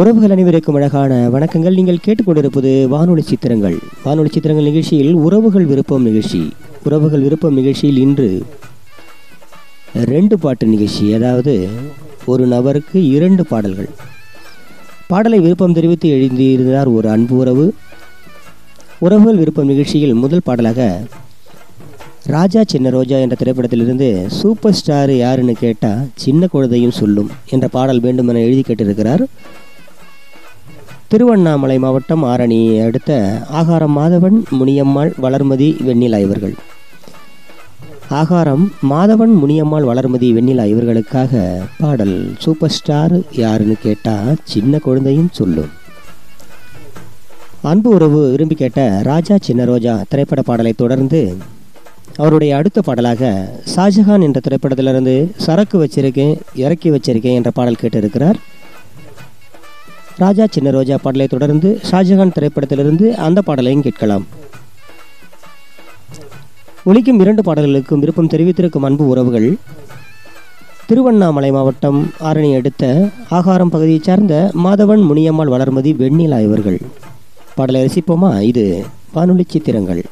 உறவுகள் அனைவருக்கும் அழகான வணக்கங்கள். நீங்கள் கேட்டுக்கொண்டிருப்பது வானொலி சித்திரங்கள். வானொலி சித்திரங்கள் நிகழ்ச்சியில் உறவுகள் விருப்பம் நிகழ்ச்சி. உறவுகள் விருப்பம் நிகழ்ச்சியில் இன்று ரெண்டு பாட்டு நிகழ்ச்சி. அதாவது ஒரு நபருக்கு இரண்டு பாடல்கள். பாடலை விருப்பம் தெரிவித்து எழுந்தியிருந்தார் ஒரு அன்பு உறவு. உறவுகள் விருப்பம் நிகழ்ச்சியில் முதல் பாடலாக ராஜா சின்ன ரோஜா என்ற திரைப்படத்திலிருந்து சூப்பர் ஸ்டார் யாருன்னு கேட்டால் சின்ன குழந்தையும் சொல்லும் என்ற பாடல் வேண்டுமென எழுதி கேட்டிருக்கிறார். திருவண்ணாமலை மாவட்டம் ஆரணியை அடுத்த ஆகாரம் மாதவன் முனியம்மாள் வளர்மதி வெண்ணிலா இவர்கள். ஆகாரம் மாதவன் முனியம்மாள் வளர்மதி வெண்ணிலா இவர்களுக்காக பாடல் சூப்பர் ஸ்டார் யாருன்னு கேட்டால் சின்ன குழந்தையும் சொல்லும் அன்பு உறவு விரும்பி கேட்ட ராஜா சின்ன ரோஜா திரைப்பட பாடலை தொடர்ந்து அவருடைய அடுத்த பாடலாக ஷாஜஹான் என்ற திரைப்படத்திலிருந்து சரக்கு வச்சிருக்கேன் இறக்கி வச்சிருக்கேன் என்ற பாடல் கேட்டிருக்கிறார். ராஜா சின்ன ரோஜா பாடலை தொடர்ந்து ஷாஜஹான் திரைப்படத்திலிருந்து அந்த பாடலையும் கேட்கலாம். ஒலிக்கும் இரண்டு பாடல்களுக்கும் விருப்பம் தெரிவித்திருக்கும் அன்பு உறவுகள் திருவண்ணாமலை மாவட்டம் ஆரணி அடுத்த ஆகாரம் பகுதியைச் சார்ந்த மாதவன் முனியம்மாள் வளர்மதி வெண்ணிலா இவர்கள். பாடலை ரசிப்போமா? இது வானொலி சித்திரங்கள்.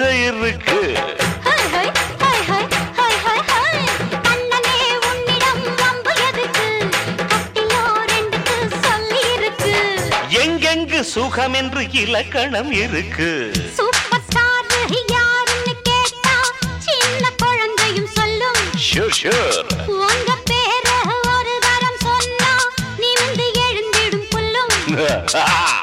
இருக்கு. எங்கெங்கு சுகம் என்று இலக்கணம் இருக்கு? சூப்பர் ஸ்டார் யாருன்னு கேட்டா சின்ன குழந்தையும் சொல்லும். ஷூர் ஷூர் உங்க பேர ஒரு தரம் சொன்னா நிமிந்து எழுந்திடும் புல்லும்.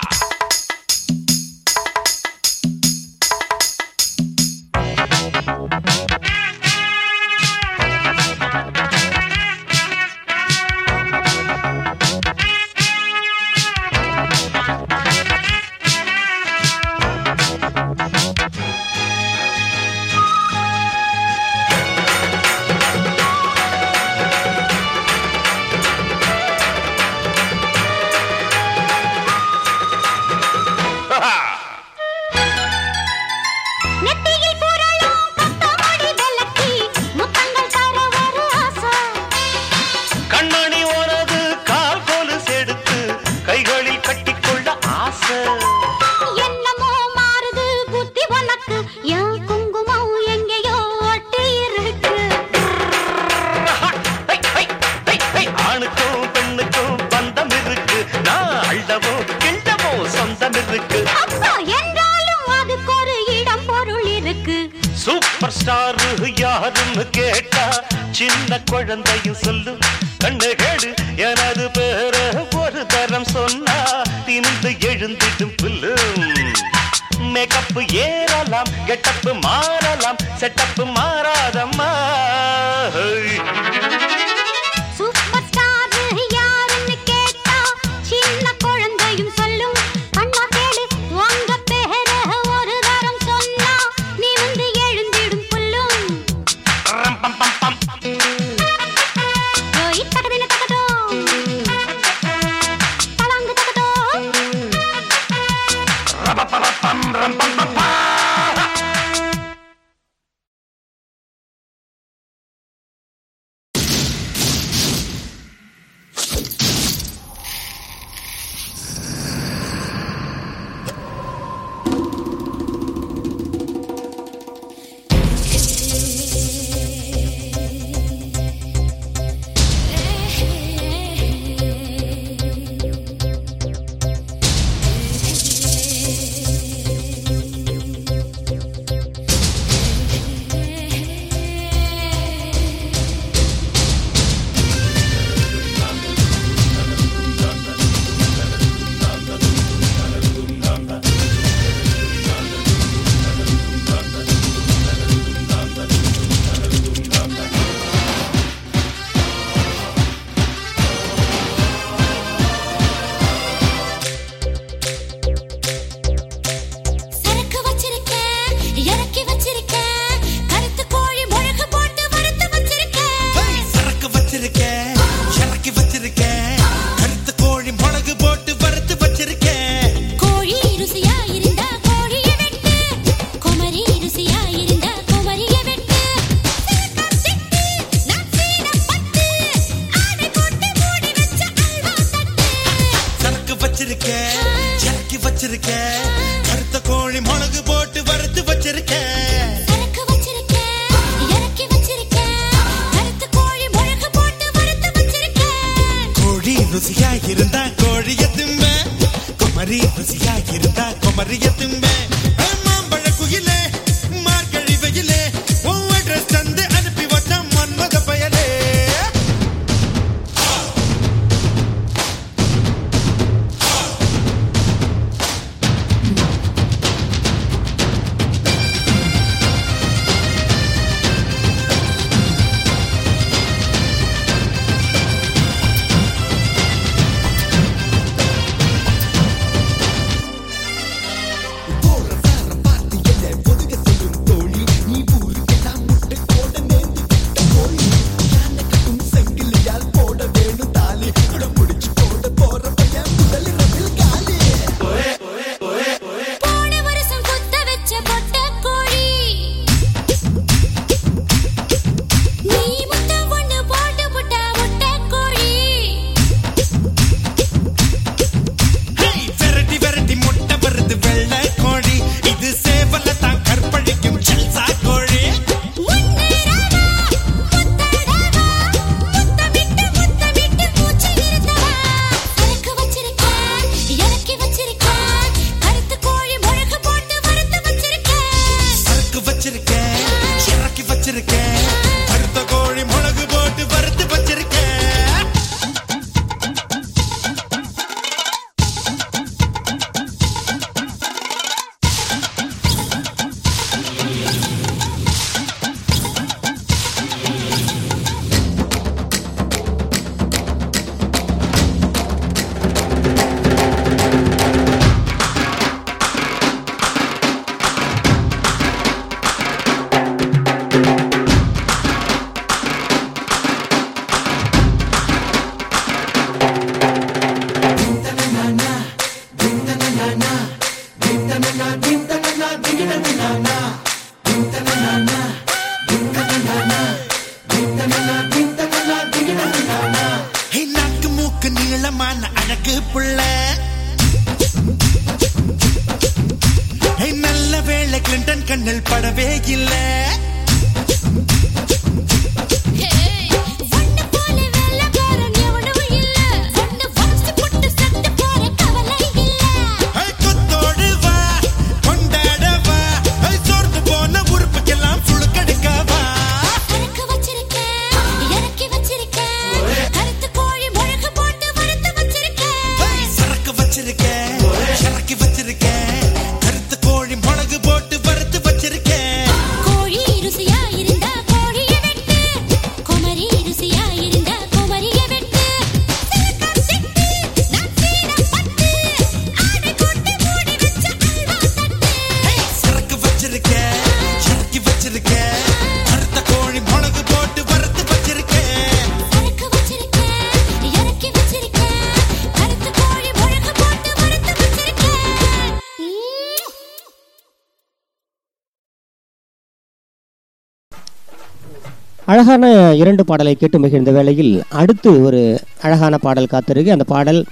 இரண்டு பாடலை கேட்டு மகிழ்ந்த வேளையில் அடுத்து ஒரு அழகான பாடல் காத்திருக்கு. அந்த பாடல்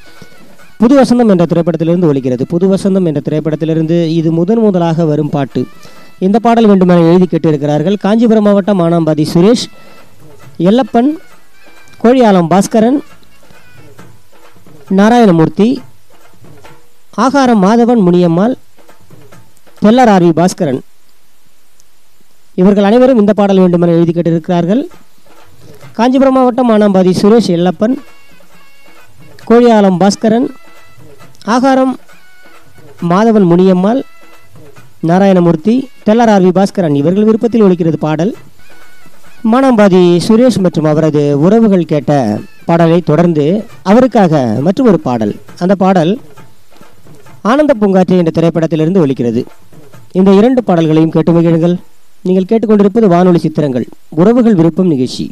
புது வசந்தம் என்ற திரைப்படத்திலிருந்து ஒலிக்கிறது. புது வசந்தம் என்ற திரைப்படத்திலிருந்து இது முதன் முதலாக வரும் பாட்டு. இந்த பாடல் வேண்டுமென எழுதி கேட்டிருக்கிறார்கள். காஞ்சிபுரம் மாவட்டம் மானாம்பாதி சுரேஷ் எல்லப்பன் கோழியாலம் பாஸ்கரன் நாராயணமூர்த்தி ஆகாரம் மாதவன் முனியம்மாள் தெல்லராரி பாஸ்கரன். இவர்கள் அனைவரும் இந்த பாடல் வேண்டுமென எழுதி கேட்டிருக்கிறார்கள். காஞ்சிபுரம் மாவட்டம் மானாம்பாதி சுரேஷ் எல்லப்பன் கோழியாலம் பாஸ்கரன் ஆகாரம் மாதவன் முனியம்மாள் நாராயணமூர்த்தி தெல்லரார்வி பாஸ்கரன் இவர்கள் விருப்பத்தில் ஒலிக்கிறது பாடல். மானாம்பாதி சுரேஷ் மற்றும் அவரது உறவுகள் கேட்ட பாடலை தொடர்ந்து அவருக்காக மற்றும் ஒரு பாடல். அந்த பாடல் ஆனந்த பூங்காற்று என்ற திரைப்படத்திலிருந்து ஒலிக்கிறது. இந்த இரண்டு பாடல்களையும் கேட்டு மகிழுங்கள். நீங்கள் கேட்டுக்கொண்டிருப்பது வானொலி சித்திரங்கள். உறவுகள் விருப்பம் நிகழ்ச்சி.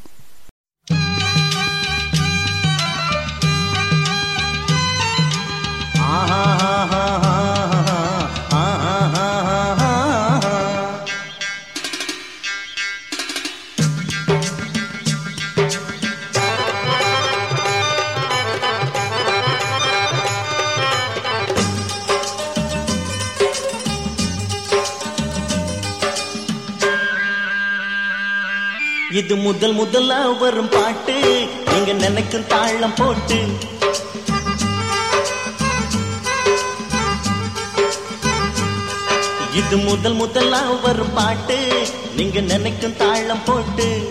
இது முதல் முதலா வரும் பாட்டு. நீங்க நினைக்கும் தாளம் போட்டு. இது முதல் முதலா வரும் பாட்டு. நீங்க நினைக்கும் தாளம் போட்டு.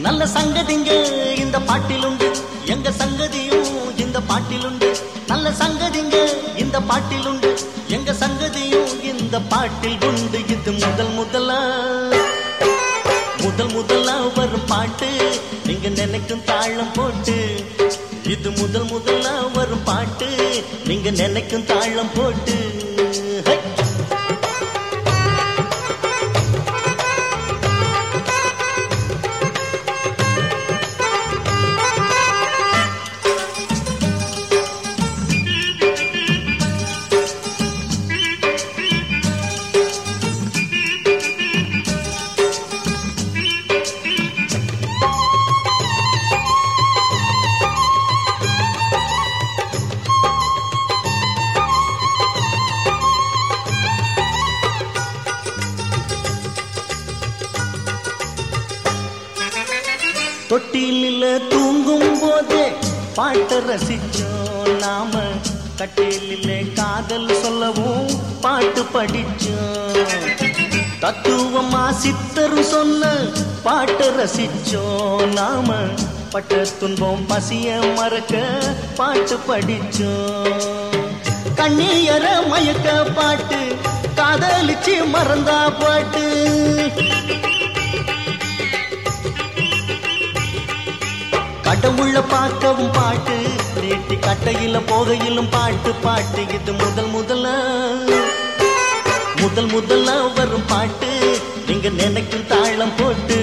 நல்ல சங்கதிங்க இந்த பாட்டிலுண்டு. எங்க சங்கதியும் இந்த பாட்டிலுண்டு. நல்ல சங்கதிங்க இந்த பாட்டிலுண்டு. எங்க சங்கதியும் இந்த பாட்டில் உண்டு. இது முதல் முதலா. முதல் முதலா தாளம் போட்டு இது முதல் முதலா வரும் பாட்டு. நீங்க நினைக்கும் தாளம் போட்டு ரசிச்சோம் நாம. கட்டிலிலே காதல் சொல்லவும் பாட்டு படிச்சோம். தத்துவமா சித்தரு சொன்ன பாட்டு ரசிச்சோம் நாம. பட்ட துன்பம் பசிய மறக்க பாட்டு படிச்சோம். கண்ணீர மயக்க பாட்டு காதலிச்சு மறந்தா பாட்டு. கடவுள பார்க்கவும் பாட்டு கட்டையில போகையிலும் பாட்டு பாட்டு. இது முதல் முதல்ல முதல் முதல்ல வரும் பாட்டு. நீங்க நினைக்கும் தாளம் போட்டு.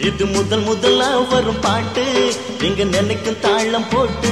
இது முதல் முதல்ல வரும் பாட்டு. நீங்க நினைக்கும் தாளம் போட்டு.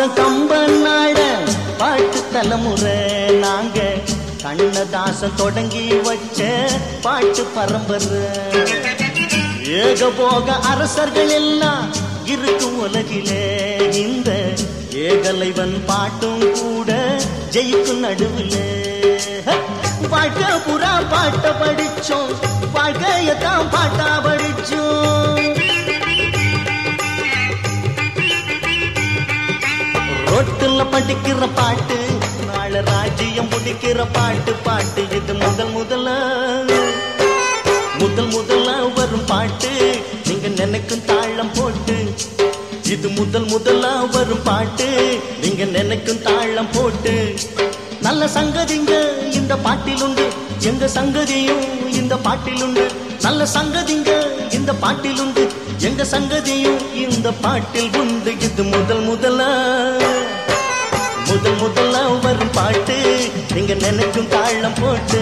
காளிதாச கம்பன் பாட்டு தலைமுறை நாங்க. கண்ணதாசன் தொடங்கி வச்ச பாட்டு பரம்பரை. ஏகபோக அரசர்கள் எல்லாம் இருக்கும் உலகிலே. இந்த ஏகலைவன் பாட்டும் கூட ஜெயிக்கும் நடுவிலே. வாழ்க்கை புறா பாட்ட படிச்சோம் வாழ்க்கையத்தான் பாட்டா படிச்சோம். ரோட்டுல படிக்கிற பாட்டு நாள ராஜ்யம் முடிக்கிற பாட்டு பாட்டு இது முதல் முதல்ல முதல் முதல்ல வரும் பாட்டு நீங்க நினைக்கும் தாழம் போட்டு. இது முதல் முதல்ல வரும் பாட்டு நீங்க நினைக்கும் தாழம் போட்டு. நல்ல சங்கதிங்க இந்த பாட்டிலுண்டு எங்க சங்கதியும் இந்த பாட்டிலுண்டு நல்ல சங்கதிங்க இந்த பாட்டிலுண்டு எங்க சங்கதியும் இந்த பாட்டில் உண்டு. இது முதல் முதலா. முதல் முதல்ல வரும் பாட்டு நீங்க நினைக்கும் தாழம் போட்டு.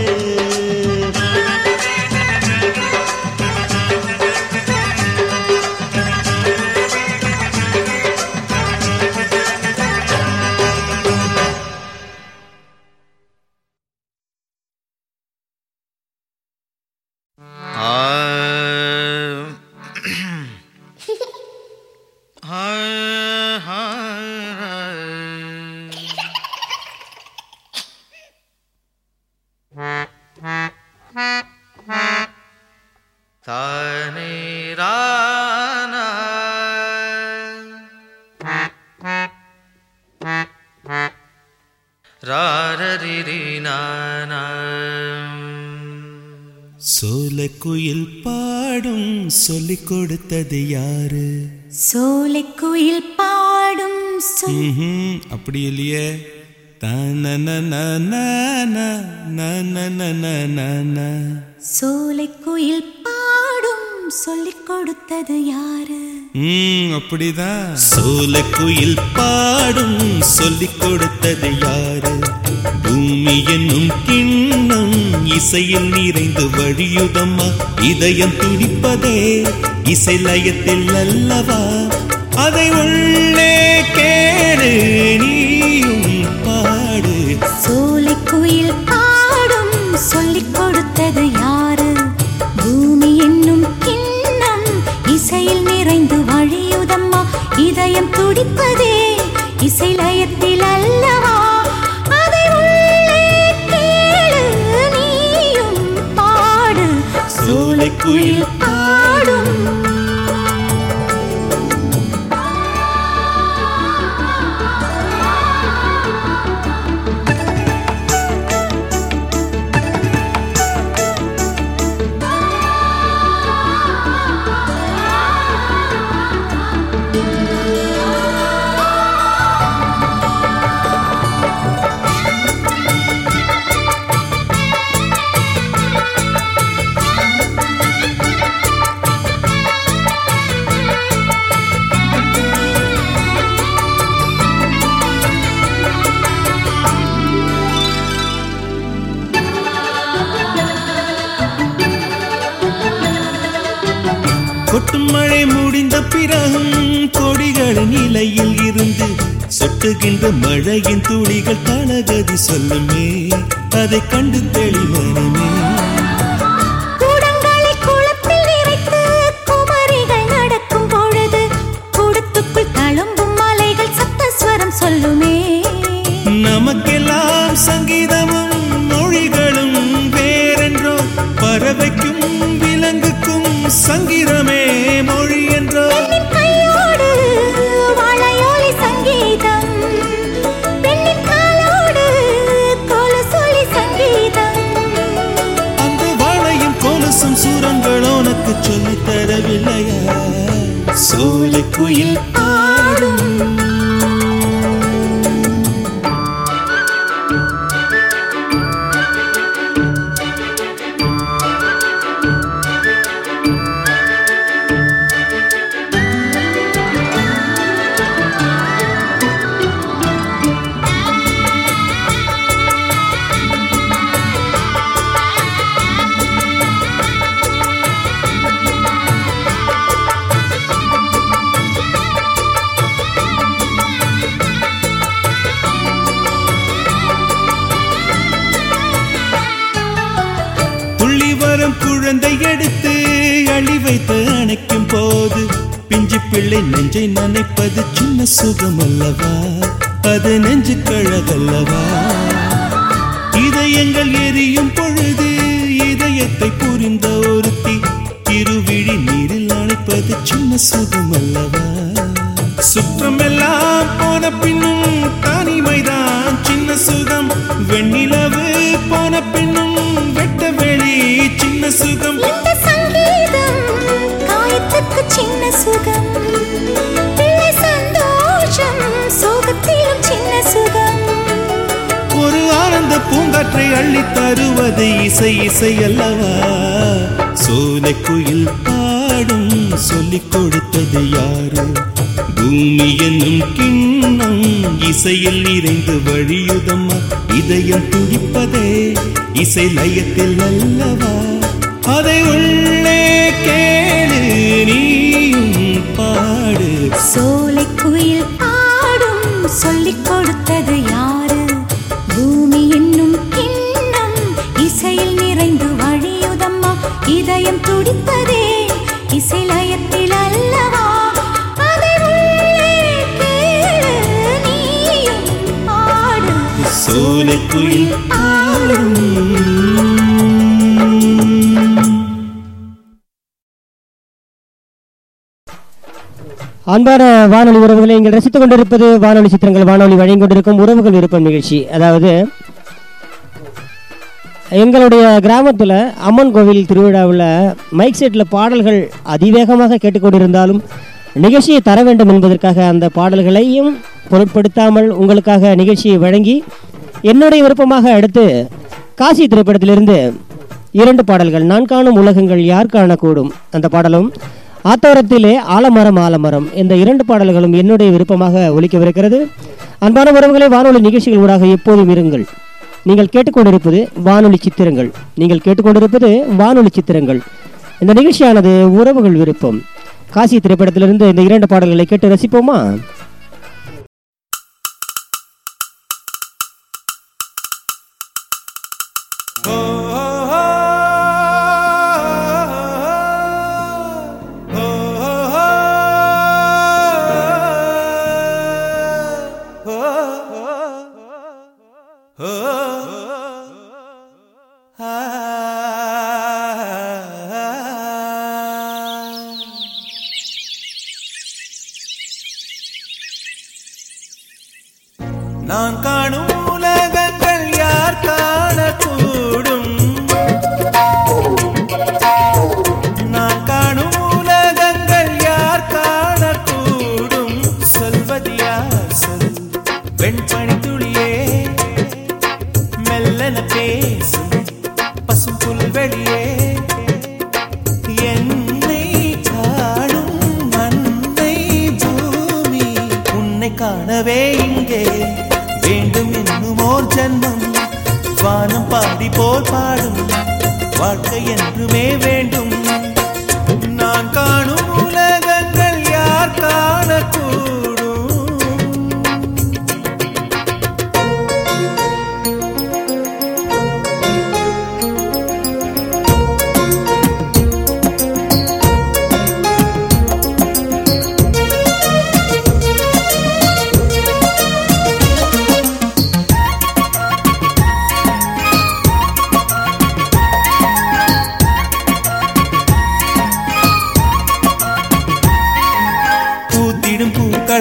இப்படிதான். சோல குயில் பாடும் சொல்லிக் கொடுத்தது யாரு? பூமி என்னும் கிண்ணம் இசையில் நிறைந்து வழியுதம்மா. இதயம் துடிப்பதே இசை லயத்தில் அல்லவா? அதை உள்ளே கேடு நீயும் பாடு. சோலை குயில் பாடும் சொல்லிக் கொடுத்தது துடிப்பதே இசைலயத்தில் அல்லவா? அதை நீயும் பாடு. சூளைக்குயில் பாடும். கொட்டுகின்ற மழையின் துளிகள் தளகதி சொல்லுமே. அதை கண்டு தெளிவனமே. பூங்காற்றை அள்ளி தருவது இசை இசை அல்லவா சோலை குயில் பாடும் சொல்லிக் கொடுத்தது யாரு? பூமி என்னும் கிண்ணம் இசையில் நிறைந்து வழியுதம்மா? இதயம் துடிப்பதே இசை லயத்தில் அல்லவா அதை உள்ளே கேளு நீயும் பாடு. சோ இதயம் துடிப்பதே இசை லயத்தில் அல்லவா? அதை உள்ளே கேளு நீயும் பாடு சோலை குயில் பாடும் அன்பான வானொலி உறவுகளை நீங்கள் ரசித்துக் கொண்டிருப்பது வானொலி சித்திரங்கள் வானொலி வழங்கிக் கொண்டிருக்கும் உறவுகள் விருப்பம் நிகழ்ச்சி. அதாவது எங்களுடைய கிராமத்தில் அம்மன் கோவில் திருவிழாவில் மைக் செட்டில் பாடல்கள் அதிவேகமாக கேட்டுக்கொண்டிருந்தாலும் நிகழ்ச்சியை தர வேண்டும் என்பதற்காக அந்த பாடல்களையும் பொருட்படுத்தாமல் உங்களுக்காக நிகழ்ச்சியை வழங்கி என்னுடைய விருப்பமாக அடுத்து காசி திரைப்படத்திலிருந்து இரண்டு பாடல்கள் நான் காணும் உலகங்கள் யார் காணக்கூடும்? அந்த பாடலும் ஆத்தோரத்திலே ஆலமரம் ஆலமரம் இந்த இரண்டு பாடல்களும் என்னுடைய விருப்பமாக ஒலிக்கவிருக்கிறது. அன்பான உறவுகளை வானொலி நிகழ்ச்சிகள் ஊடாக எப்போதும் இருங்கள். நீங்கள் கேட்டுக்கொண்டிருப்பது வானொலி சித்திரங்கள். நீங்கள் கேட்டுக்கொண்டிருப்பது வானொலி சித்திரங்கள். இந்த நிகழ்ச்சியானது உறவுகள் விருப்பம். காசி திரைப்படத்திலிருந்து இந்த இரண்டு பாடல்களை கேட்டு ரசிப்போமா?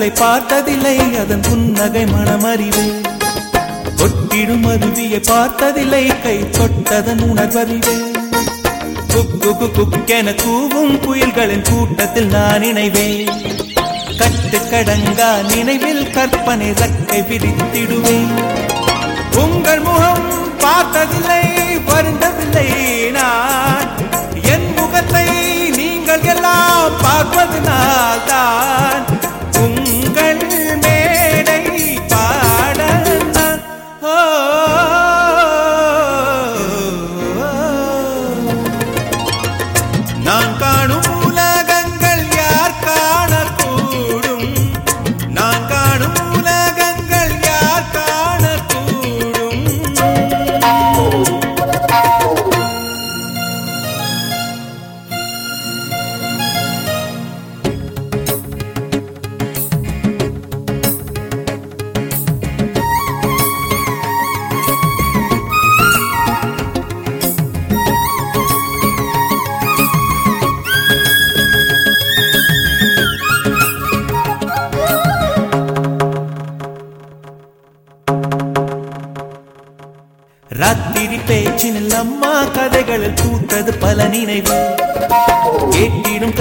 பூக்களை பார்த்ததில்லை அதன் புன்னகை மனமறிவு. கொட்டிடும் அருவியை பார்த்ததில்லை கை தொட்டதன் உணர்வறிவு. குக்கு குக்கு குக்கென கூவும் புயல்களின் கூட்டத்தில் நான் இணைவேன். கட்டு கடங்கா நினைவில் கற்பனை ரக்கை விரித்திடுவேன். உங்கள் முகம் பார்த்ததில்லை வருந்ததில்லை நான். என் முகத்தை நீங்கள் எல்லாம் பார்ப்பதனால் தான்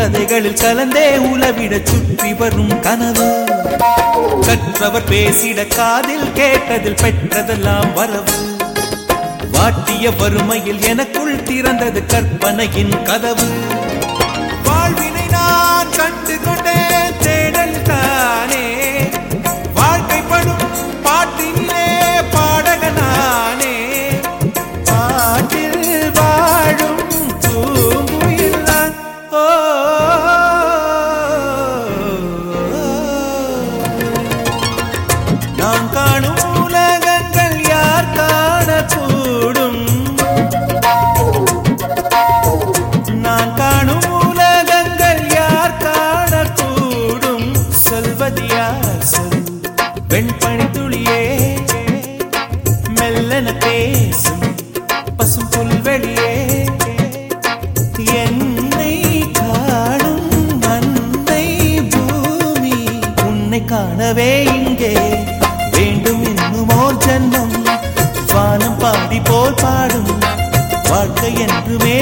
கதைகளில் கலந்தே உலவிட சுற்றி வரும் கனவு. கற்றவர் பேசிட காதில் கேட்டதில் பெற்றதெல்லாம் வரவு. வாட்டிய வறுமையில் எனக்குள் திறந்தது கற்பனையின் கதவு. வாழ்வினை நான் கண்டு கொண்டேன். வாழ்க்கை என்றுமே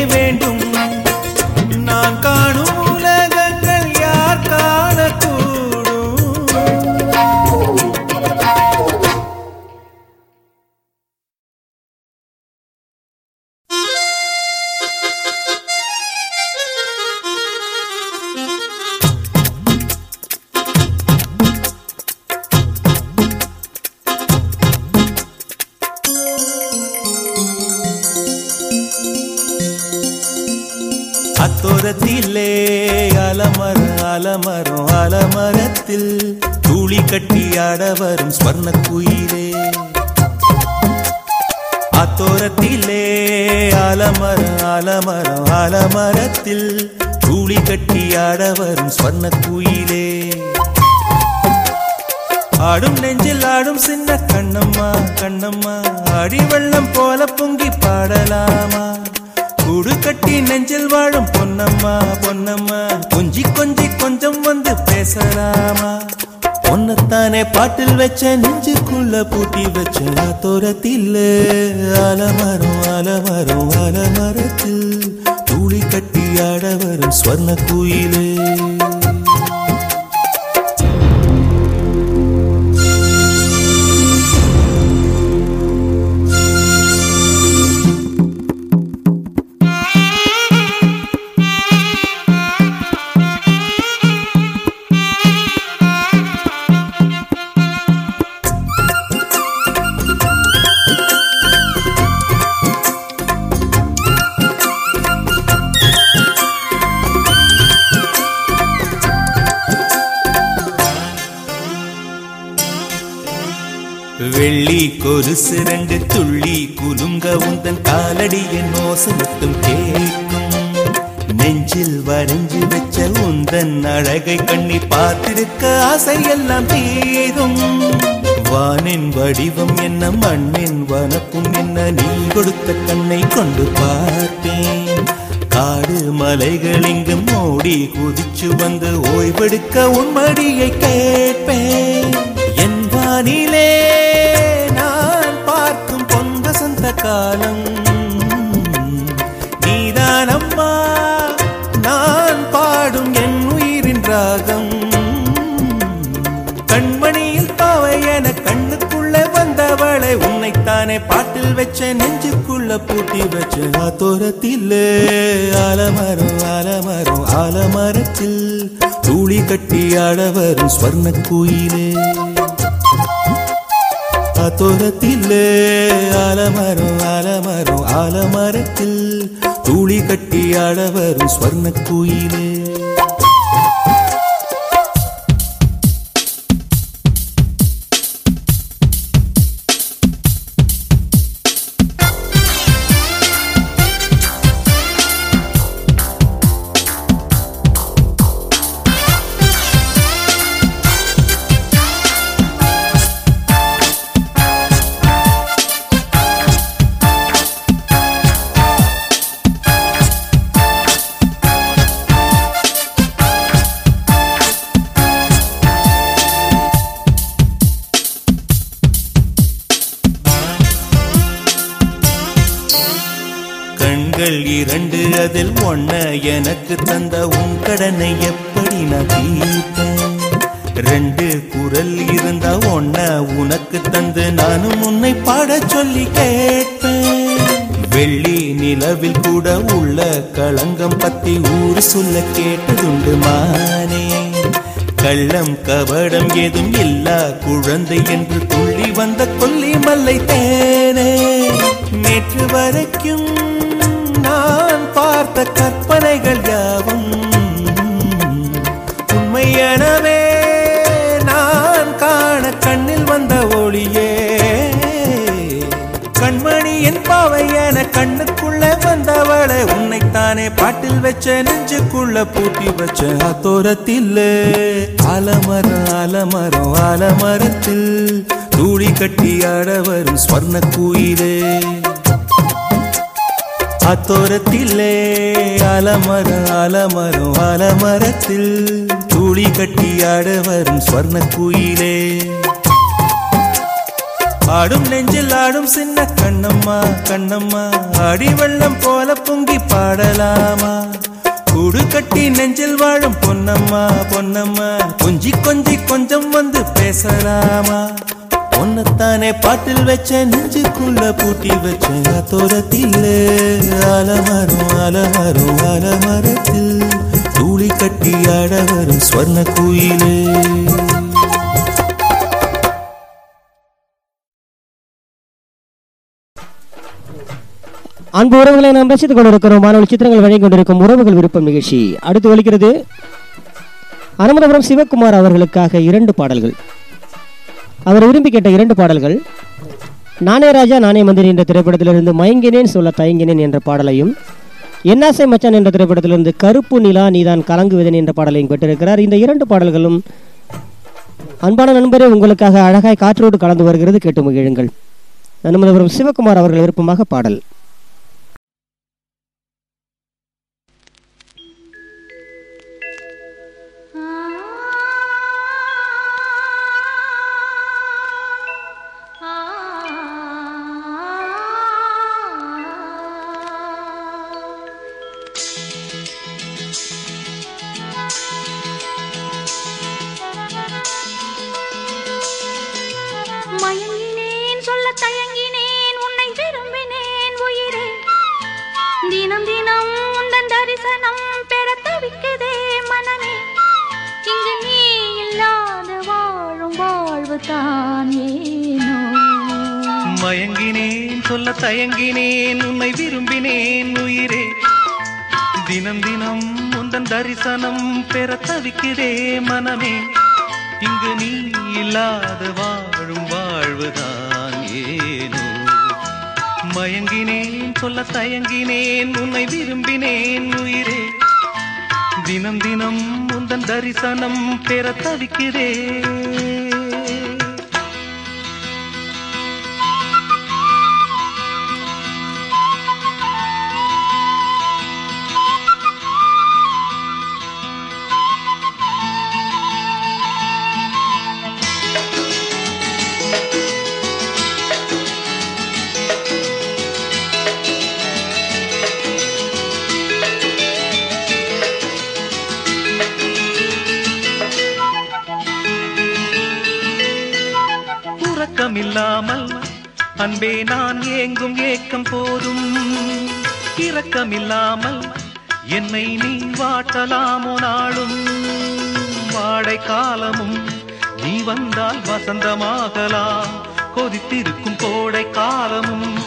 அத்தோரத்திலே அலமர அலமரம் அலமரத்தில் தூளி கட்டி ஆட வரும் ஸ்வர்ண குயிலே அத்தோரத்திலே அலமர அலமரம் அலமரத்தில் தூளி கட்டி ஆட வரும் ஸ்வர்ண குயிலே ஆடும் நெஞ்சில் ஆடும் சின்ன கண்ணம்மா கண்ணம்மா அடிவெள்ளம் போல பொங்கி பாடலாமா? கூடு கட்டி நெஞ்சில் வாழும் பொன்னம்மா பொன்னம்மா. கொஞ்சி கொஞ்சி கொஞ்சம் வந்து பேசலாமா? பொன்னத்தானே பாட்டில் வச்ச நெஞ்சுக்குள்ள பூட்டி வச்ச தோரத்தில். அலமரம் அலமரம் அலமரத்தில் தூளி கட்டி ஆட வரும் ஸ்வர்ண கோயிலே. ஒரு கொலுசு துள்ளி குலுங்க உந்தன் காலடியின் மோசமுத்தும் கேட்கும். நெஞ்சில் வரைஞ்சு வச்ச உந்தன் அழகை கண்ணி பார்த்திருக்க ஆசை எல்லாம் தீரும். வானின் வடிவம் என்ன மண்ணின் வனப்பும் என்ன நீ கொடுத்த கண்ணை கொண்டு பார்த்தேன். காடு மலைகள் இங்கு ஓடி குதிச்சு வந்து ஓய்வெடுக்க உன் மடியை கேட்பேன். என் வானிலே காலம். நீதான் அம்மா நான் பாடும் என் உயிரின் ராகம். கண்மணியில் பாவை என கண்ணுக்குள்ள வந்தவளை உன்னைத்தானே பாட்டில் வச்ச நெஞ்சுக்குள்ள பூட்டி வச்ச ஆத்தோரத்தில். ஆலமரம் ஆலமரம் ஆலமரத்தில் தூளி கட்டி ஆட வரும் ஸ்வர்ண கோயிலே. அத்தோரத்திலே ஆலமரம் ஆலமரம் அலமரத்தில் தூளி கட்டி ஆட ஸ்வர்ண கோயிலே. கண்கள் இரண்டு அதில் ஒன்ன எனக்கு தந்த உன் கடனை எப்படி நான் தீர்ப்பேன் ரெண்டு குரல் இருந்தா ஒன்ன உனக்கு தந்து நானும் உன்னை பாட சொல்லி கேட்பேன். வெள்ளி நிலவில் கூட உள்ள களங்கம் பத்தி ஊர் சொல்ல கேட்டதுண்டு மானே. கள்ளம் கபடம் ஏதும் இல்லா குழந்தை என்று துள்ளி வந்த கொல்லி மல்லை தேனே. நேற்று வரைக்கும் கற்பனைகள் யாவும் உண்மை நான் காண கண்ணில் வந்த ஒளியே. கண்மணி என் பாவை என கண்ணுக்குள்ள வந்தவளை உன்னைத்தானே பாட்டில் வச்ச நெஞ்சுக்குள்ள பூட்டி வச்ச அத்தோரத்தில் ஆலமரம் ஆலமரம் ஆலமரத்தில் தூளி கட்டி ஆட வரும் ஸ்வர்ண குயிலே. அத்தோரத்திலே ஆலமரம் ஆலமரம் அலமரத்தில் துளி கட்டி ஆட வரும் ஸ்வர்ண குயிலே ஆடும் நெஞ்சில் ஆடும் சின்ன கண்ணம்மா கண்ணம்மா அடிவெள்ளம் போல பொங்கி பாடலாமா? கூடு கட்டி நெஞ்சில் வாழும் பொன்னம்மா பொன்னம்மா கொஞ்சி கொஞ்சி கொஞ்சம் வந்து பேசலாமா? உன்னத்தானே பாட்டில் வச்ச நெஞ்சுக்குள்ள பூட்டி வச்ச அத்தோரத்தில் அலமரும் அலமரும் அலமரத்தில் தூளி கட்டி ஆட வரும் ஸ்வர்ண கோயிலே அன்பு உறவுகளை நாம் ரசித்துக் கொண்டிருக்கிறோம். மாணவர்கள் சித்திரங்கள் வழங்கிக் கொண்டிருக்கும் உறவுகள் விருப்பம் நிகழ்ச்சி அடுத்து ஒழிக்கிறது அனுமதபுரம் சிவகுமார் அவர்களுக்காக இரண்டு பாடல்கள். அவர் விரும்பி கேட்ட இரண்டு பாடல்கள் நானே ராஜா நானே மந்திரி என்ற திரைப்படத்திலிருந்து மயங்கினேன் சொல்ல தயங்கினேன் என்ற பாடலையும் என்னாசை மச்சான் என்ற திரைப்படத்திலிருந்து கருப்பு நிலா நீதான் கலங்குவதன் என்ற பாடலையும் பெற்றிருக்கிறார். இந்த இரண்டு பாடல்களும் அன்பான நண்பரே உங்களுக்காக அழகாய் காற்றோடு கலந்து வருகிறது கேட்டு மகிழுங்கள். அனுமதபுரம் சிவகுமார் அவர்கள் விருப்பமாக பாடல். மனமே இங்கு நீ இல்லாத வாழும் வாழ்வு தான் மயங்கினேன் சொல்ல தயங்கினேன் உன்னை விரும்பினேன் உயிரே. தினம் தினம் உந்தன் தரிசனம் பெற தவிக்கிறே மனமே. இங்கு நீ இல்லாத வாழும் வாழ்வுதான் ஏனோ மயங்கினேன் சொல்ல தயங்கினேன் உன்னை விரும்பினேன் உயிரே. தினம் தினம் உந்தன் தரிசனம் பெற தவிக்கிறேன் அன்பே நான் ஏங்கும் ஏக்கம் போதும். இரக்கமில்லாமல் என்னை நீ வாட்டலாமோ நாளும். வாடை காலமும் நீ வந்தால் வசந்தமாகலாம். கொதித்திருக்கும் கோடை காலமும்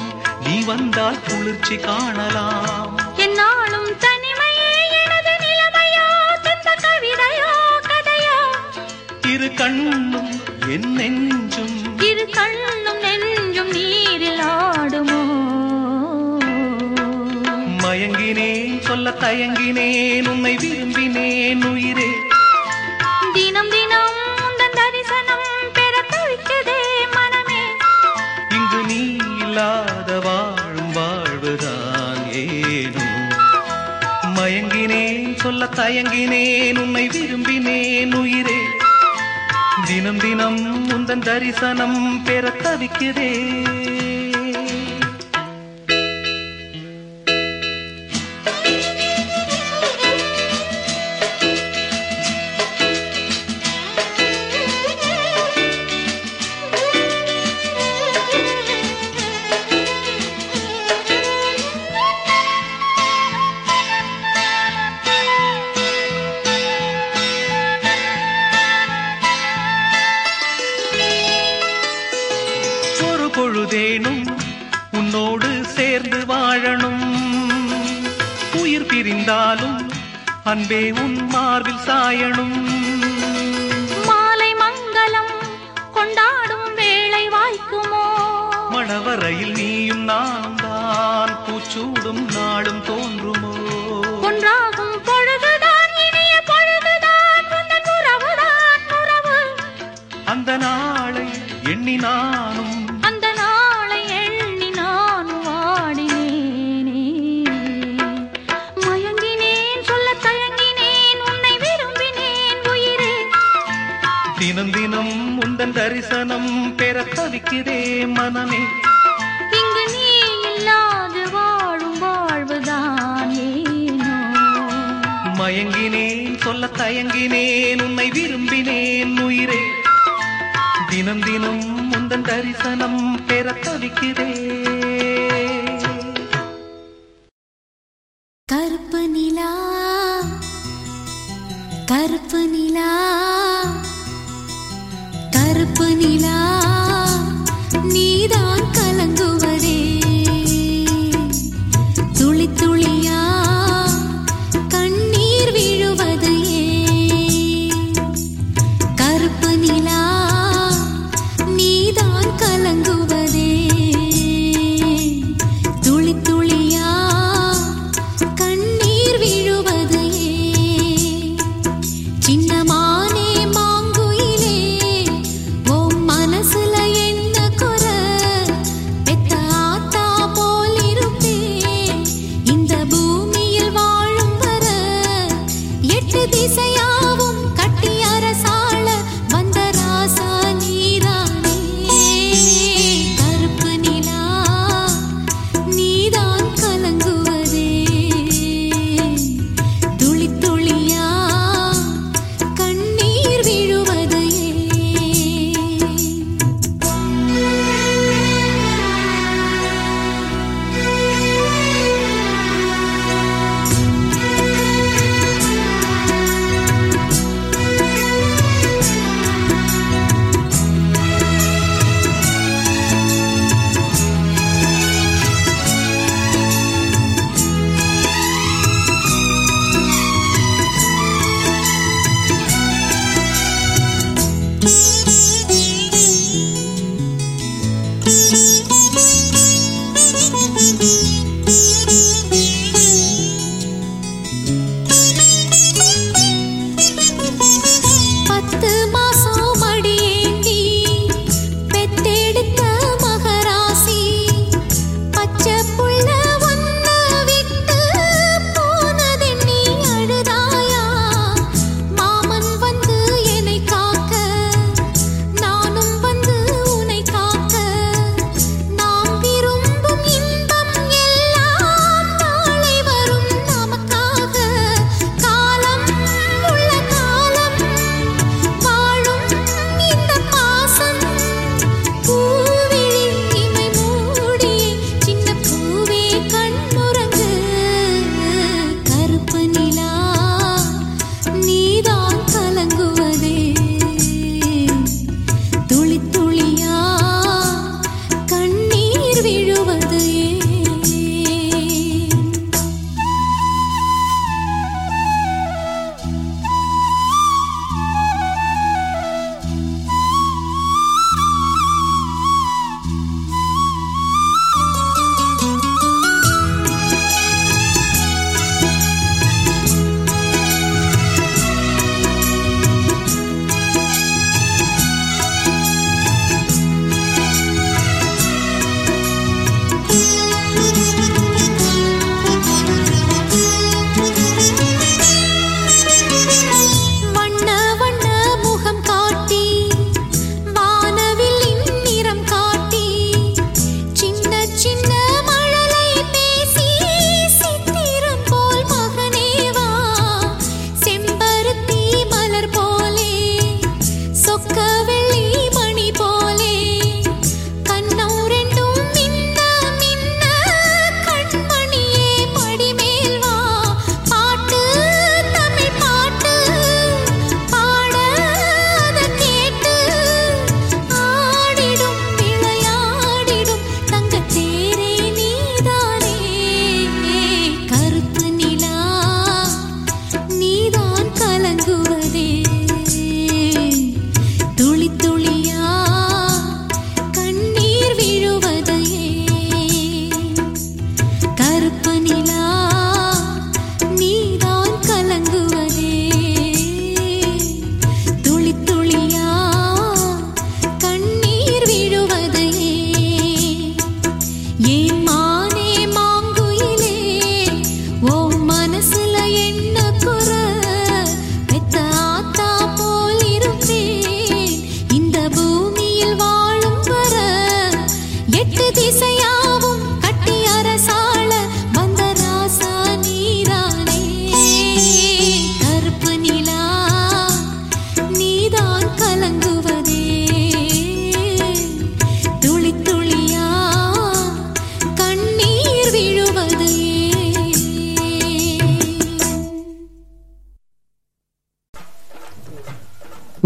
நீ வந்தால் குளிர்ச்சி காணலாம். என்னாலும் தனிமையே எனது நிலைமையோ? தந்த கவிதையோ? கதையோ? இரு கண்ணும் என் நெஞ்சும் இரு கண்ணும் சொல்ல தயங்கினேன் உன்னை விரும்பினேன் உயிரே. தினம் தினம் தரிசனம் பெற தவிக்குதே மனமே. இங்கு நீ இல்லாத வாழும் வாழ்வுதான் ஏனோ. மயங்கினேன் சொல்ல தயங்கினேன் உன்னை விரும்பினேன் உயிரே. தினம் தினம் உந்தன் தரிசனம் பெற தவிக்கிறேன் அன்பே தரிசனம் பெற தவிக்கிறேன்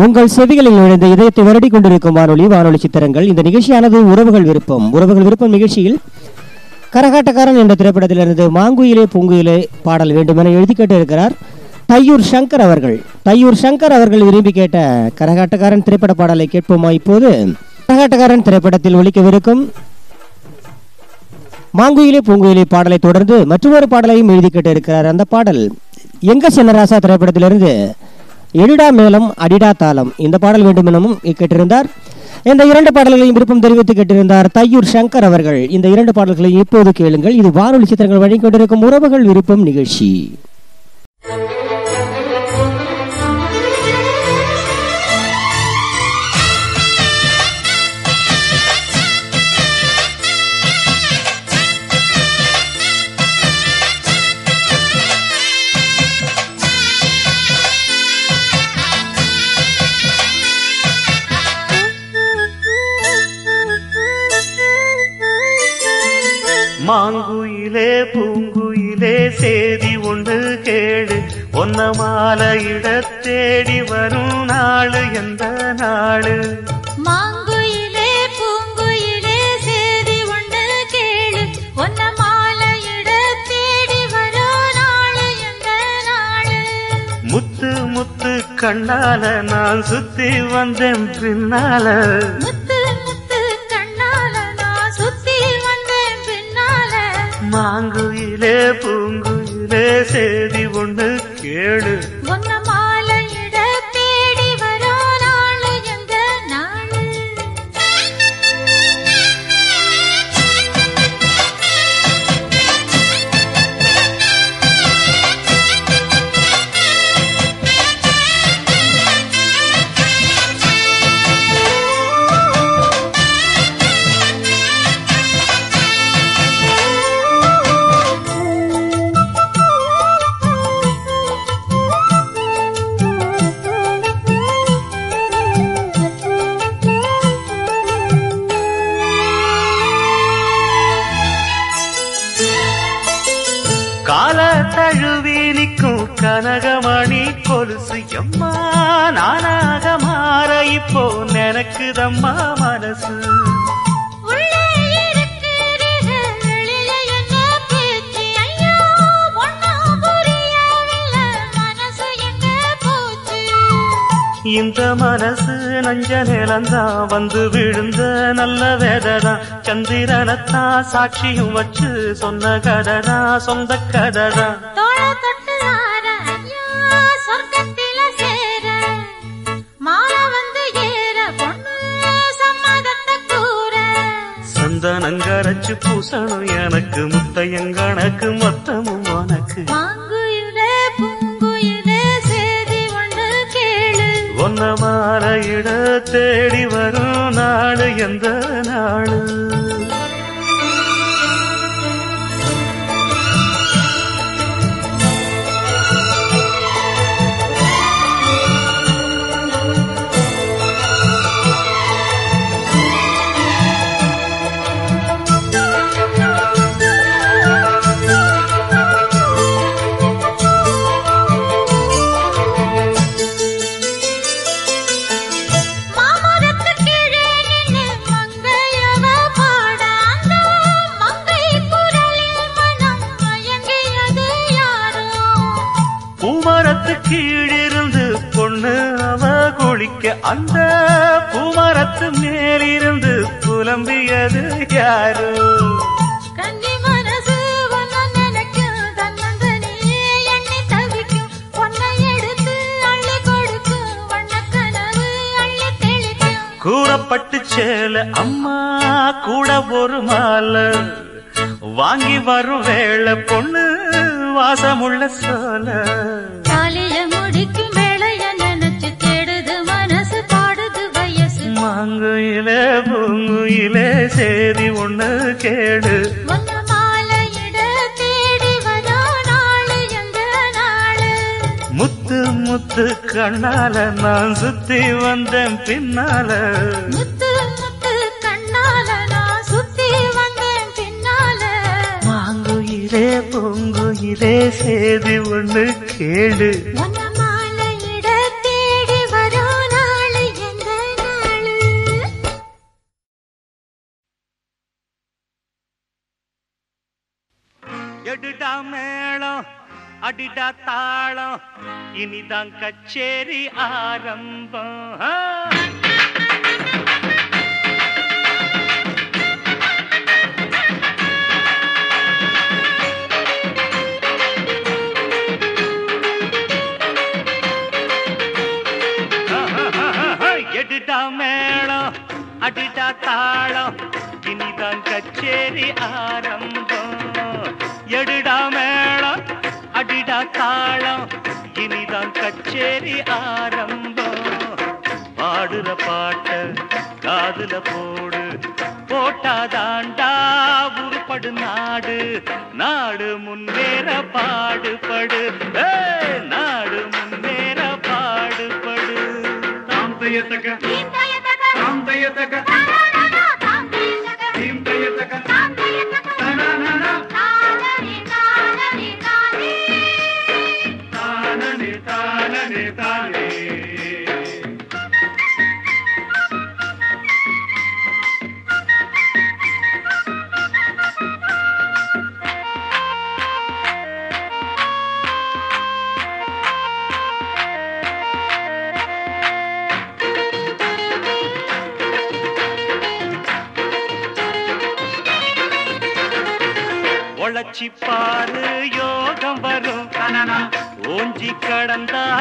உங்கள் செவிகளில் நுழைந்த இதயத்தை வருடி கொண்டிருக்கும் வானொலி வானொலி சித்திரங்கள். இந்த நிகழ்ச்சியானது உறவுகள் விருப்பம். உறவுகள் விருப்பம் நிகழ்ச்சியில் கரகாட்டக்காரன் என்ற திரைப்படத்திலிருந்து மாங்குயிலே பூங்குயிலே பாடல் வேண்டுமென எழுதி கேட்டிருக்கிறார் தையூர் சங்கர் அவர்கள். தையூர் சங்கர் அவர்கள் விரும்பி கேட்ட கரகாட்டக்காரன் திரைப்பட பாடலை கேட்போமா இப்போது? கரகாட்டக்காரன் திரைப்படத்தில் ஒலிக்கவிருக்கும் மாங்குயிலே பூங்குயிலே பாடலை தொடர்ந்து மற்றொரு பாடலையும் எழுதி கேட்டிருக்கிறார். அந்த பாடல் எங்க சின்னராசா திரைப்படத்திலிருந்து எடிடா மேளம் அடிடா தாளம்? இந்த பாடல் வேண்டும் எனவும் கேட்டிருந்தார். இந்த இரண்டு பாடல்களையும் விருப்பம் தெரிவித்து கேட்டிருந்தார் தையூர் சங்கர் அவர்கள். இந்த இரண்டு பாடல்களையும் இப்போது கேளுங்கள். இது வானொலி சித்திரங்கள் வழங்கிக் கொண்டிருக்கும் உறவுகள் விருப்பம் நிகழ்ச்சி. மாங்குயிலே பூங்குயிலே சேதி ஒன்று கேடு ஒன்ன மாலையிட தேடி வரும் நாளு எந்த நாளு? மாங்குயிலே பூங்குயிலே சேதி ஒன்று கேளு. ஒன்ன மாலையிட தேடி வரோ நாளு எந்த நாளு? முத்து முத்து கண்ணால நான் சுத்தி வந்தேன் பின்னால. மாங்குயிலே பூங்குயிலே செய்தி ஒன்று கேளு. நஞ்ச நிலந்தான் வந்து விழுந்த நல்ல வேததான் சந்திரனத்தான் சாட்சியும் வச்சு சொன்ன கததான் சொந்த கூற. சந்தனங்கரைச்சு பூசணும் எனக்கு முத்தையங்கணக்கு மொத்தமும் உனக்கு. ஒன்ன இட தேடி வரும் நாடு எந்த நாடு? குளிக்க அந்த பூமரத்து மேலிருந்து புலம்பியது யாரு? கூறப்பட்டு சேல அம்மா கூட ஒரு மாலை. வாங்கி வரும் வேளை பொண்ணு வாசமுள்ள சோல. மாங்குயிலே பூங்குயிலே சேதி ஒண்ணு கேடு. முத்து முத்து கண்ணால நான் சுத்தி வந்தேன் பின்னால. முத்து முத்து கண்ணால நான் சுத்தி வந்தேன் பின்னால. மாங்குயிலே பூங்குயிலே சேதி ஒண்ணு கேடு. மேளம் அடிடா தாளம் இனிதான் கச்சேரி ஆரம்பம் ஆ. எடுடா மேளம் அடிடா தாளம் இனிதான் கச்சேரி ஆரம்பம் எடுடா மேளம் அடிடா தாளம் இனிதான் கச்சேரி ஆரம்பம். பாடுற பாட்ட காதுல போடு போட்டாதாண்டா உருப்படு நாடு. நாடு முன்னேற பாடுபடு. நாடு முன்னேற பாடுபடு. தாம் தையத்தக்க. தாம் தையத்தக்க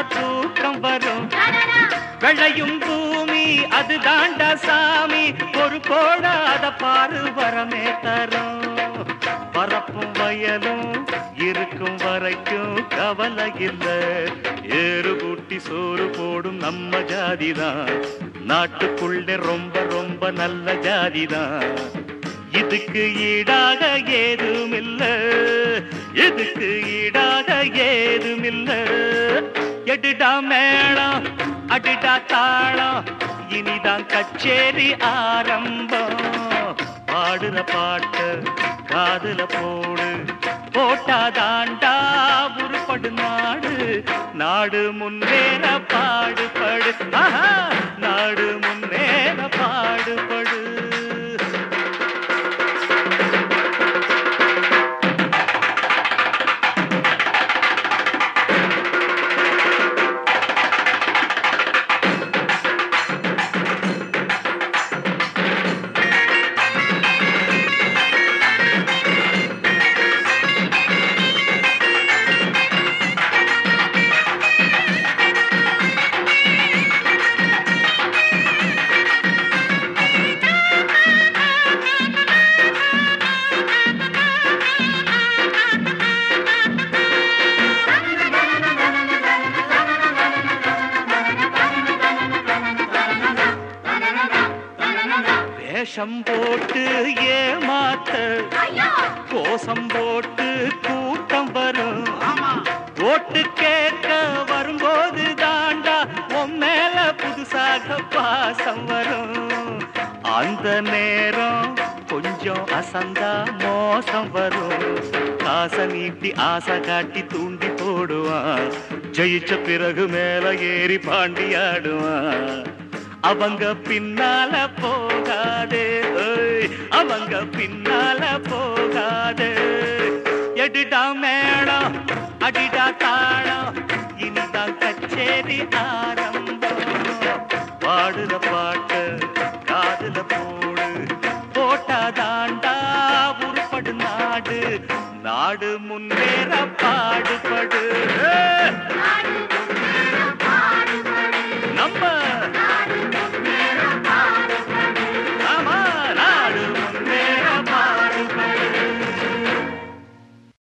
தூக்கம் வரும். வெள்ளையும் பூமி அது தாண்டா சாமி. கோடாத பாரு வரமே தரும். பரப்பும் வயலும் இருக்கும் வரைக்கும் கவலை இல்ல ஏறு கூட்டி சோறு போடும் நம்ம ஜாதிதான். நாட்டுக்குள்ளே ரொம்ப ரொம்ப நல்ல ஜாதிதான். இதுக்கு ஈடாக ஏதுமில்ல. இதுக்கு ஈடாக ஏதுமில்ல. எடுடா மேளம் அடிடா தாளம். இனிதான் கச்சேரி ஆரம்பம். பாடுற பாட்டு காதுல போடு. போட்டாதாண்டா உருப்படு நாடு. நாடு முன்னேற பாடுபடு. நாடு முன் ஜெயிச்ச பிறகு மேல ஏறி பாண்டியாடுவான் அவங்க பின்னால போகாதே. அவங்க பின்னால போகாதே. எடுடா மேடம் அடிடா தாளம் இனிதான் கச்சேரி ஆ